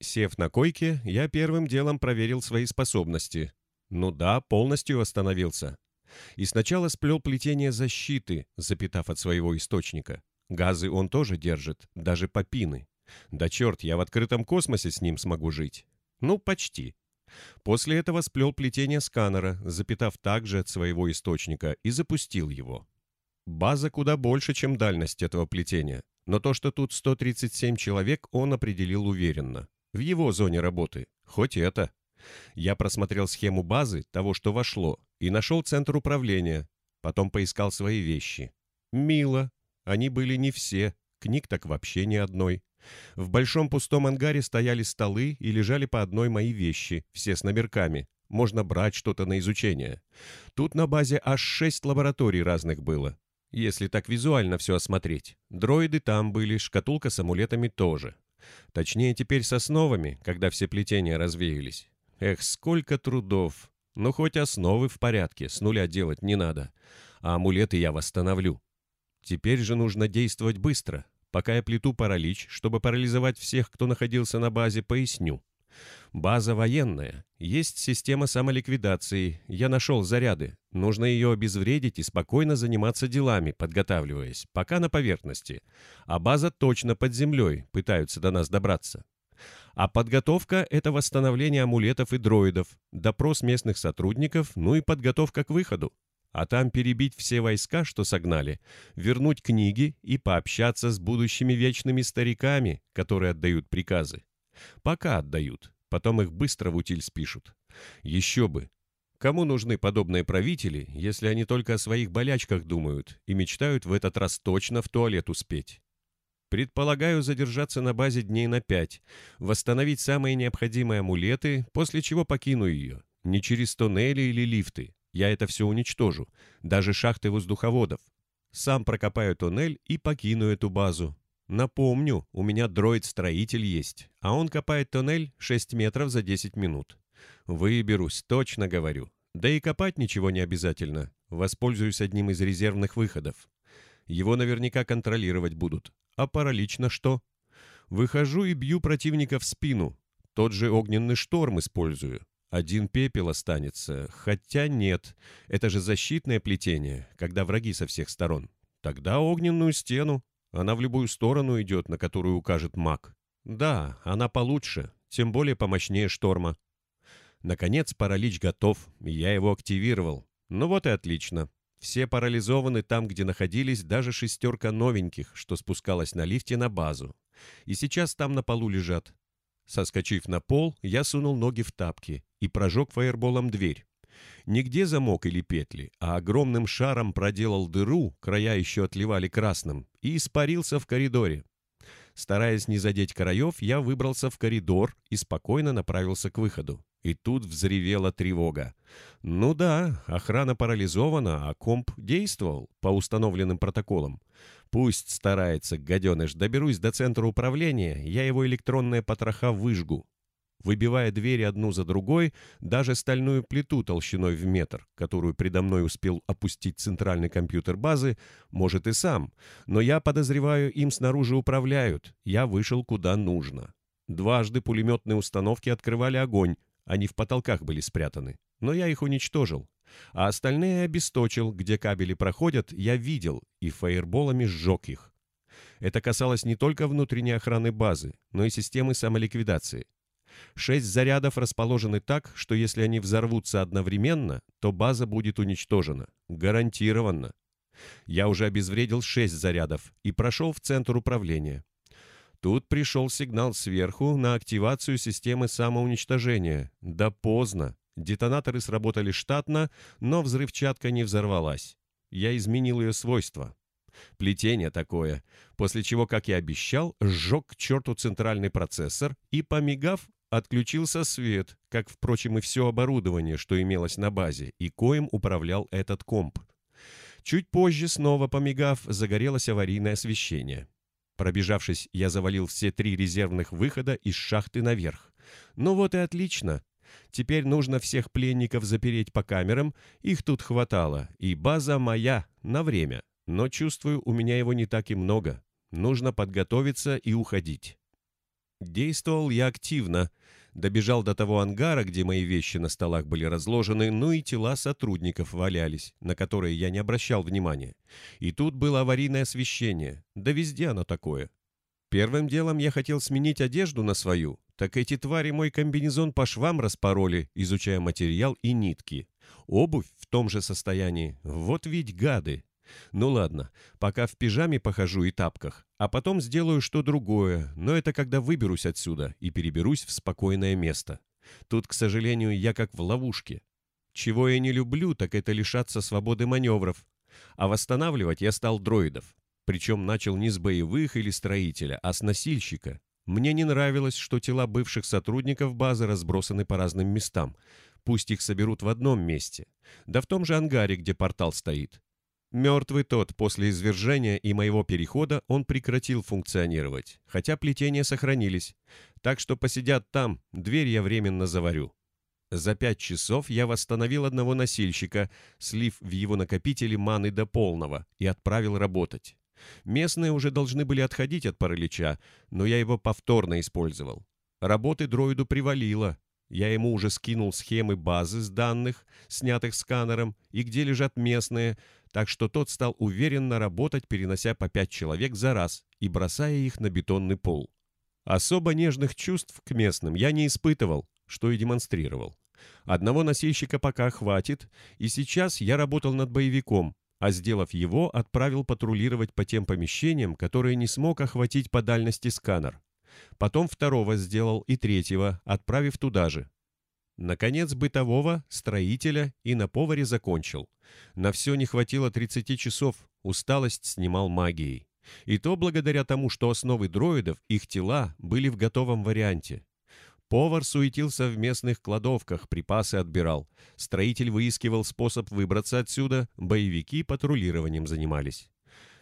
Сев на койке, я первым делом проверил свои способности. Ну да, полностью восстановился. И сначала сплел плетение защиты, запитав от своего источника. Газы он тоже держит, даже попины. Да черт, я в открытом космосе с ним смогу жить. Ну, почти. После этого сплел плетение сканера, запитав также от своего источника, и запустил его. База куда больше, чем дальность этого плетения, но то, что тут 137 человек, он определил уверенно. В его зоне работы. Хоть это. Я просмотрел схему базы, того, что вошло, и нашел центр управления. Потом поискал свои вещи. Мило. Они были не все, книг так вообще ни одной. В большом пустом ангаре стояли столы и лежали по одной мои вещи, все с номерками. Можно брать что-то на изучение. Тут на базе аж шесть лабораторий разных было. Если так визуально все осмотреть. Дроиды там были, шкатулка с амулетами тоже. Точнее, теперь с основами, когда все плетения развеялись. Эх, сколько трудов. Но хоть основы в порядке, с нуля делать не надо. А амулеты я восстановлю. Теперь же нужно действовать быстро. Пока я плету паралич, чтобы парализовать всех, кто находился на базе, поясню. База военная. Есть система самоликвидации. Я нашел заряды. Нужно ее обезвредить и спокойно заниматься делами, подготавливаясь, пока на поверхности. А база точно под землей, пытаются до нас добраться. А подготовка – это восстановление амулетов и дроидов, допрос местных сотрудников, ну и подготовка к выходу а там перебить все войска, что согнали, вернуть книги и пообщаться с будущими вечными стариками, которые отдают приказы. Пока отдают, потом их быстро в утиль спишут. Еще бы. Кому нужны подобные правители, если они только о своих болячках думают и мечтают в этот раз точно в туалет успеть? Предполагаю задержаться на базе дней на пять, восстановить самые необходимые амулеты, после чего покину ее. Не через туннели или лифты, я это все уничтожу, даже шахты воздуховодов. Сам прокопаю туннель и покину эту базу. Напомню, у меня дроид-строитель есть, а он копает туннель 6 метров за 10 минут. Выберусь, точно говорю. Да и копать ничего не обязательно. Воспользуюсь одним из резервных выходов. Его наверняка контролировать будут. А паралич на что? Выхожу и бью противника в спину. Тот же огненный шторм использую. Один пепел останется, хотя нет. Это же защитное плетение, когда враги со всех сторон. Тогда огненную стену. Она в любую сторону идет, на которую укажет маг. Да, она получше, тем более помощнее шторма. Наконец паралич готов, я его активировал. Ну вот и отлично. Все парализованы там, где находились даже шестерка новеньких, что спускалась на лифте на базу. И сейчас там на полу лежат. Соскочив на пол, я сунул ноги в тапки и прожег фаерболом дверь. Нигде замок или петли, а огромным шаром проделал дыру, края еще отливали красным, и испарился в коридоре. Стараясь не задеть краев, я выбрался в коридор и спокойно направился к выходу. И тут взревела тревога. Ну да, охрана парализована, а комп действовал по установленным протоколам. Пусть старается, гаденыш, доберусь до центра управления, я его электронные потроха выжгу. Выбивая двери одну за другой, даже стальную плиту толщиной в метр, которую предо мной успел опустить центральный компьютер базы, может и сам, но я подозреваю, им снаружи управляют, я вышел куда нужно. Дважды пулеметные установки открывали огонь, они в потолках были спрятаны. Но я их уничтожил. А остальные обесточил, где кабели проходят, я видел, и фаерболами сжег их. Это касалось не только внутренней охраны базы, но и системы самоликвидации. Шесть зарядов расположены так, что если они взорвутся одновременно, то база будет уничтожена. Гарантированно. Я уже обезвредил шесть зарядов и прошел в центр управления. Тут пришел сигнал сверху на активацию системы самоуничтожения. Да поздно. Детонаторы сработали штатно, но взрывчатка не взорвалась. Я изменил ее свойства. Плетение такое, после чего, как и обещал, сжег к черту центральный процессор и, помигав, отключился свет, как, впрочем, и все оборудование, что имелось на базе, и коим управлял этот комп. Чуть позже, снова помигав, загорелось аварийное освещение. Пробежавшись, я завалил все три резервных выхода из шахты наверх. Ну вот и отлично. Теперь нужно всех пленников запереть по камерам, их тут хватало, и база моя на время. Но чувствую, у меня его не так и много. Нужно подготовиться и уходить. Действовал я активно. Добежал до того ангара, где мои вещи на столах были разложены, ну и тела сотрудников валялись, на которые я не обращал внимания. И тут было аварийное освещение. Да везде оно такое. Первым делом я хотел сменить одежду на свою, так эти твари мой комбинезон по швам распороли, изучая материал и нитки. Обувь в том же состоянии. Вот ведь гады. Ну ладно, пока в пижаме похожу и тапках, а потом сделаю что другое, но это когда выберусь отсюда и переберусь в спокойное место. Тут, к сожалению, я как в ловушке. Чего я не люблю, так это лишаться свободы маневров. А восстанавливать я стал дроидов. Причем начал не с боевых или строителя, а с носильщика. Мне не нравилось, что тела бывших сотрудников базы разбросаны по разным местам. Пусть их соберут в одном месте. Да в том же ангаре, где портал стоит. Мертвый тот, после извержения и моего перехода, он прекратил функционировать, хотя плетения сохранились. Так что посидят там, дверь я временно заварю. За пять часов я восстановил одного носильщика, слив в его накопители маны до полного, и отправил работать. Местные уже должны были отходить от паралича, но я его повторно использовал. Работы дроиду привалило. Я ему уже скинул схемы базы с данных, снятых сканером, и где лежат местные, так что тот стал уверенно работать, перенося по пять человек за раз и бросая их на бетонный пол. Особо нежных чувств к местным я не испытывал, что и демонстрировал. Одного носильщика пока хватит, и сейчас я работал над боевиком, а сделав его, отправил патрулировать по тем помещениям, которые не смог охватить по дальности сканер. Потом второго сделал и третьего, отправив туда же. Наконец, бытового, строителя и на поваре закончил. На все не хватило 30 часов, усталость снимал магией. И то благодаря тому, что основы дроидов, их тела, были в готовом варианте. Повар суетился в местных кладовках, припасы отбирал. Строитель выискивал способ выбраться отсюда, боевики патрулированием занимались.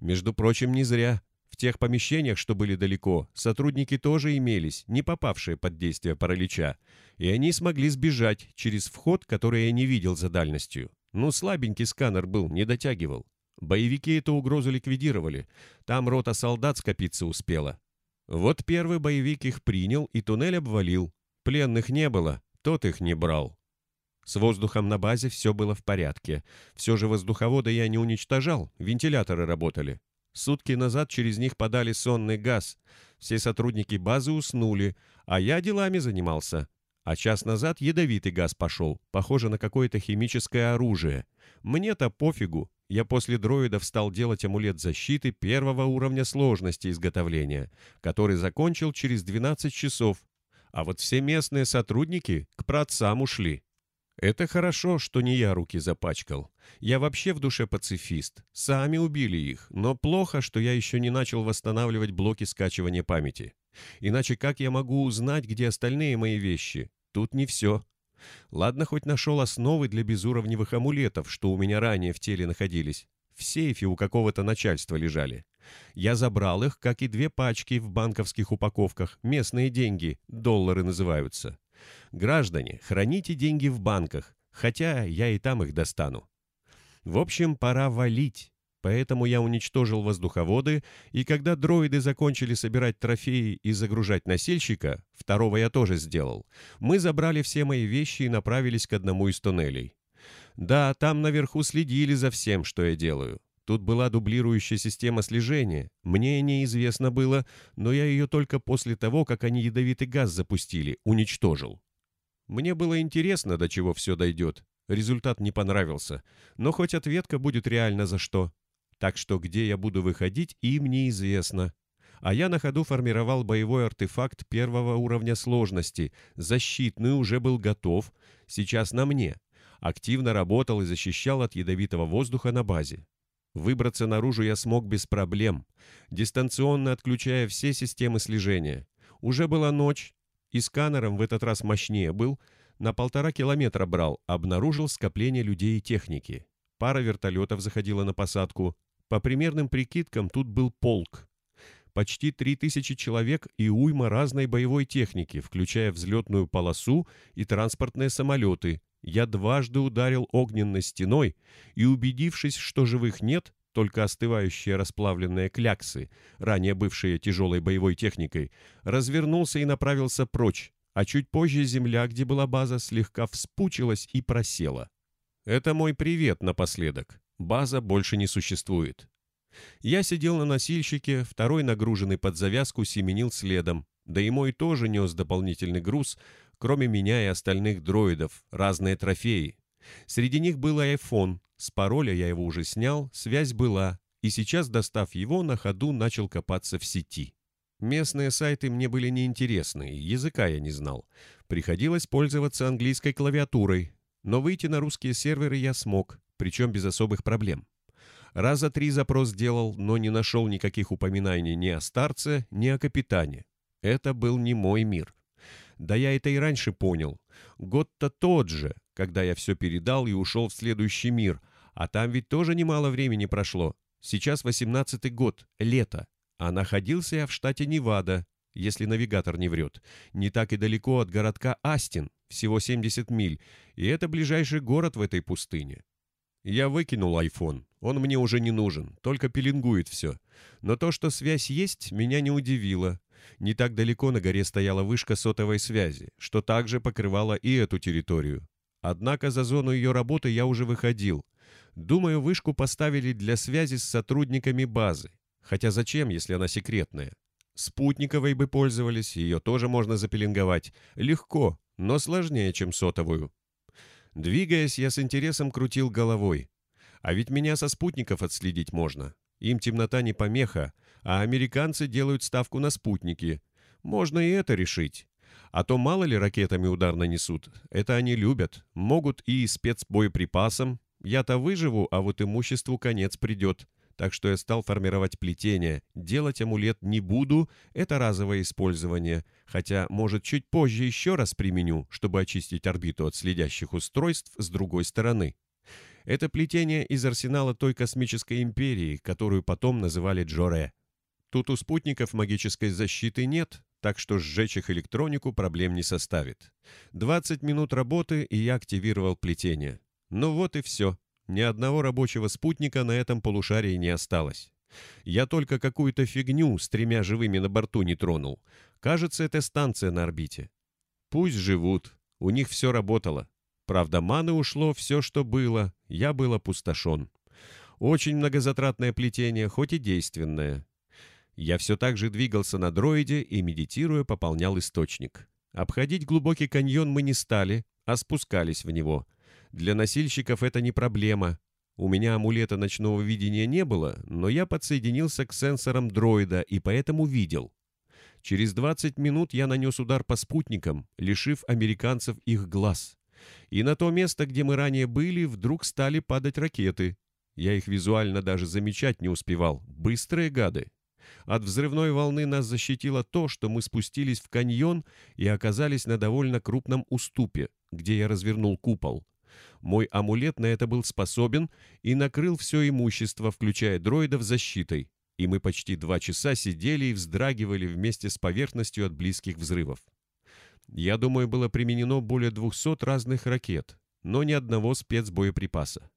Между прочим, не зря. В тех помещениях, что были далеко, сотрудники тоже имелись, не попавшие под действие паралича, и они смогли сбежать через вход, который я не видел за дальностью. Ну, слабенький сканер был, не дотягивал. Боевики эту угрозу ликвидировали. Там рота солдат скопиться успела. Вот первый боевик их принял и туннель обвалил. Пленных не было, тот их не брал. С воздухом на базе все было в порядке. Все же воздуховоды я не уничтожал, вентиляторы работали. Сутки назад через них подали сонный газ. Все сотрудники базы уснули, а я делами занимался. А час назад ядовитый газ пошел, похоже на какое-то химическое оружие. Мне-то пофигу, я после дроидов стал делать амулет защиты первого уровня сложности изготовления, который закончил через 12 часов. А вот все местные сотрудники к праотцам ушли. Это хорошо, что не я руки запачкал. Я вообще в душе пацифист. Сами убили их, но плохо, что я еще не начал восстанавливать блоки скачивания памяти. Иначе как я могу узнать, где остальные мои вещи? Тут не все. Ладно, хоть нашел основы для безуровневых амулетов, что у меня ранее в теле находились. В сейфе у какого-то начальства лежали. Я забрал их, как и две пачки в банковских упаковках. Местные деньги, доллары называются. Граждане, храните деньги в банках, хотя я и там их достану. В общем, пора валить. Поэтому я уничтожил воздуховоды, и когда дроиды закончили собирать трофеи и загружать носильщика, второго я тоже сделал, мы забрали все мои вещи и направились к одному из туннелей. Да, там наверху следили за всем, что я делаю. Тут была дублирующая система слежения. Мне неизвестно было, но я ее только после того, как они ядовитый газ запустили, уничтожил. Мне было интересно, до чего все дойдет. Результат не понравился. Но хоть ответка будет реально за что. Так что где я буду выходить, им неизвестно. А я на ходу формировал боевой артефакт первого уровня сложности. Защитный уже был готов. Сейчас на мне. Активно работал и защищал от ядовитого воздуха на базе. Выбраться наружу я смог без проблем, дистанционно отключая все системы слежения. Уже была ночь, и сканером в этот раз мощнее был, на полтора километра брал, обнаружил скопление людей и техники. Пара вертолетов заходила на посадку, по примерным прикидкам, тут был полк. Почти три тысячи человек и уйма разной боевой техники, включая взлетную полосу и транспортные самолеты. Я дважды ударил огненной стеной и, убедившись, что живых нет, только остывающие расплавленные кляксы, ранее бывшие тяжелой боевой техникой, развернулся и направился прочь, а чуть позже земля, где была база, слегка вспучилась и просела. Это мой привет напоследок. База больше не существует. Я сидел на носильщике, второй, нагруженный под завязку, семенил следом, да и мой тоже нес дополнительный груз, кроме меня и остальных дроидов, разные трофеи. Среди них был айфон, с пароля я его уже снял, связь была, и сейчас, достав его, на ходу начал копаться в сети. Местные сайты мне были неинтересны, языка я не знал. Приходилось пользоваться английской клавиатурой, но выйти на русские серверы я смог, причем без особых проблем. Раза три запрос делал, но не нашел никаких упоминаний ни о старце, ни о капитане. Это был не мой мир. Да я это и раньше понял. Год-то тот же, когда я все передал и ушел в следующий мир. А там ведь тоже немало времени прошло. Сейчас восемнадцатый год, лето. А находился я в штате Невада, если навигатор не врет. Не так и далеко от городка Астин, всего 70 миль, и это ближайший город в этой пустыне. Я выкинул айфон. Он мне уже не нужен, только пеленгует все. Но то, что связь есть, меня не удивило. Не так далеко на горе стояла вышка сотовой связи, что также покрывала и эту территорию. Однако за зону ее работы я уже выходил. Думаю, вышку поставили для связи с сотрудниками базы. Хотя зачем, если она секретная? Спутниковой бы пользовались, ее тоже можно запеленговать. Легко, но сложнее, чем сотовую. Двигаясь, я с интересом крутил головой. А ведь меня со спутников отследить можно. Им темнота не помеха, а американцы делают ставку на спутники. Можно и это решить. А то мало ли ракетами удар нанесут. Это они любят. Могут и спецбоеприпасом. Я-то выживу, а вот имуществу конец придет. Так что я стал формировать плетение. Делать амулет не буду, это разовое использование. Хотя, может, чуть позже еще раз применю, чтобы очистить орбиту от следящих устройств с другой стороны. Это плетение из арсенала той космической империи, которую потом называли Джоре. Тут у спутников магической защиты нет, так что сжечь их электронику проблем не составит. 20 минут работы, и я активировал плетение. Ну вот и все. Ни одного рабочего спутника на этом полушарии не осталось. Я только какую-то фигню с тремя живыми на борту не тронул. Кажется, это станция на орбите. Пусть живут. У них все работало. Правда, маны ушло все, что было. Я был опустошен. Очень многозатратное плетение, хоть и действенное. Я все так же двигался на дроиде и, медитируя, пополнял источник. Обходить глубокий каньон мы не стали, а спускались в него. Для носильщиков это не проблема. У меня амулета ночного видения не было, но я подсоединился к сенсорам дроида и поэтому видел. Через 20 минут я нанес удар по спутникам, лишив американцев их глаз. И на то место, где мы ранее были, вдруг стали падать ракеты. Я их визуально даже замечать не успевал. Быстрые гады. От взрывной волны нас защитило то, что мы спустились в каньон и оказались на довольно крупном уступе, где я развернул купол. Мой амулет на это был способен и накрыл все имущество, включая дроидов, защитой, и мы почти два часа сидели и вздрагивали вместе с поверхностью от близких взрывов. Я думаю, было применено более 200 разных ракет, но ни одного спецбоеприпаса.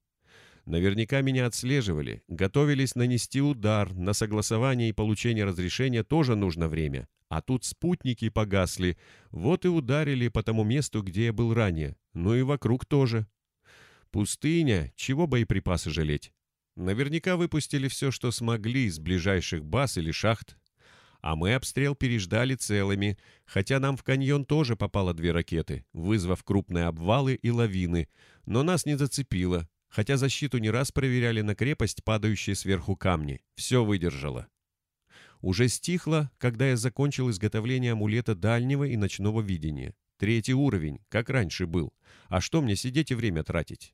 Наверняка меня отслеживали, готовились нанести удар, на согласование и получение разрешения тоже нужно время. А тут спутники погасли, вот и ударили по тому месту, где я был ранее, ну и вокруг тоже. Пустыня, чего боеприпасы жалеть? Наверняка выпустили все, что смогли из ближайших баз или шахт. А мы обстрел переждали целыми, хотя нам в каньон тоже попало две ракеты, вызвав крупные обвалы и лавины, но нас не зацепило, хотя защиту не раз проверяли на крепость, падающие сверху камни. Все выдержало. Уже стихло, когда я закончил изготовление амулета дальнего и ночного видения. Третий уровень, как раньше был. А что мне сидеть и время тратить?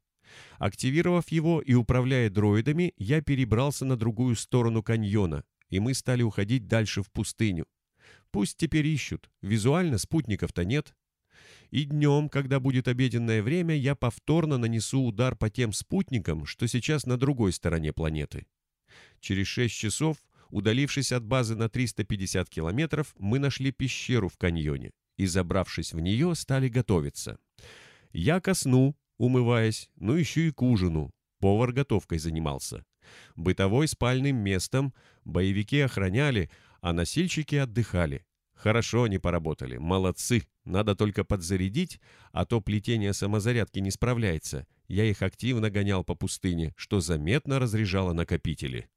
Активировав его и управляя дроидами, я перебрался на другую сторону каньона, и мы стали уходить дальше в пустыню. Пусть теперь ищут, визуально спутников-то нет. И днем, когда будет обеденное время, я повторно нанесу удар по тем спутникам, что сейчас на другой стороне планеты. Через шесть часов, удалившись от базы на 350 километров, мы нашли пещеру в каньоне и, забравшись в нее, стали готовиться. Я ко сну, умываясь, ну еще и к ужину. Повар готовкой занимался. Бытовой спальным местом боевики охраняли, а носильщики отдыхали. Хорошо они поработали, молодцы. Надо только подзарядить, а то плетение самозарядки не справляется. Я их активно гонял по пустыне, что заметно разряжало накопители.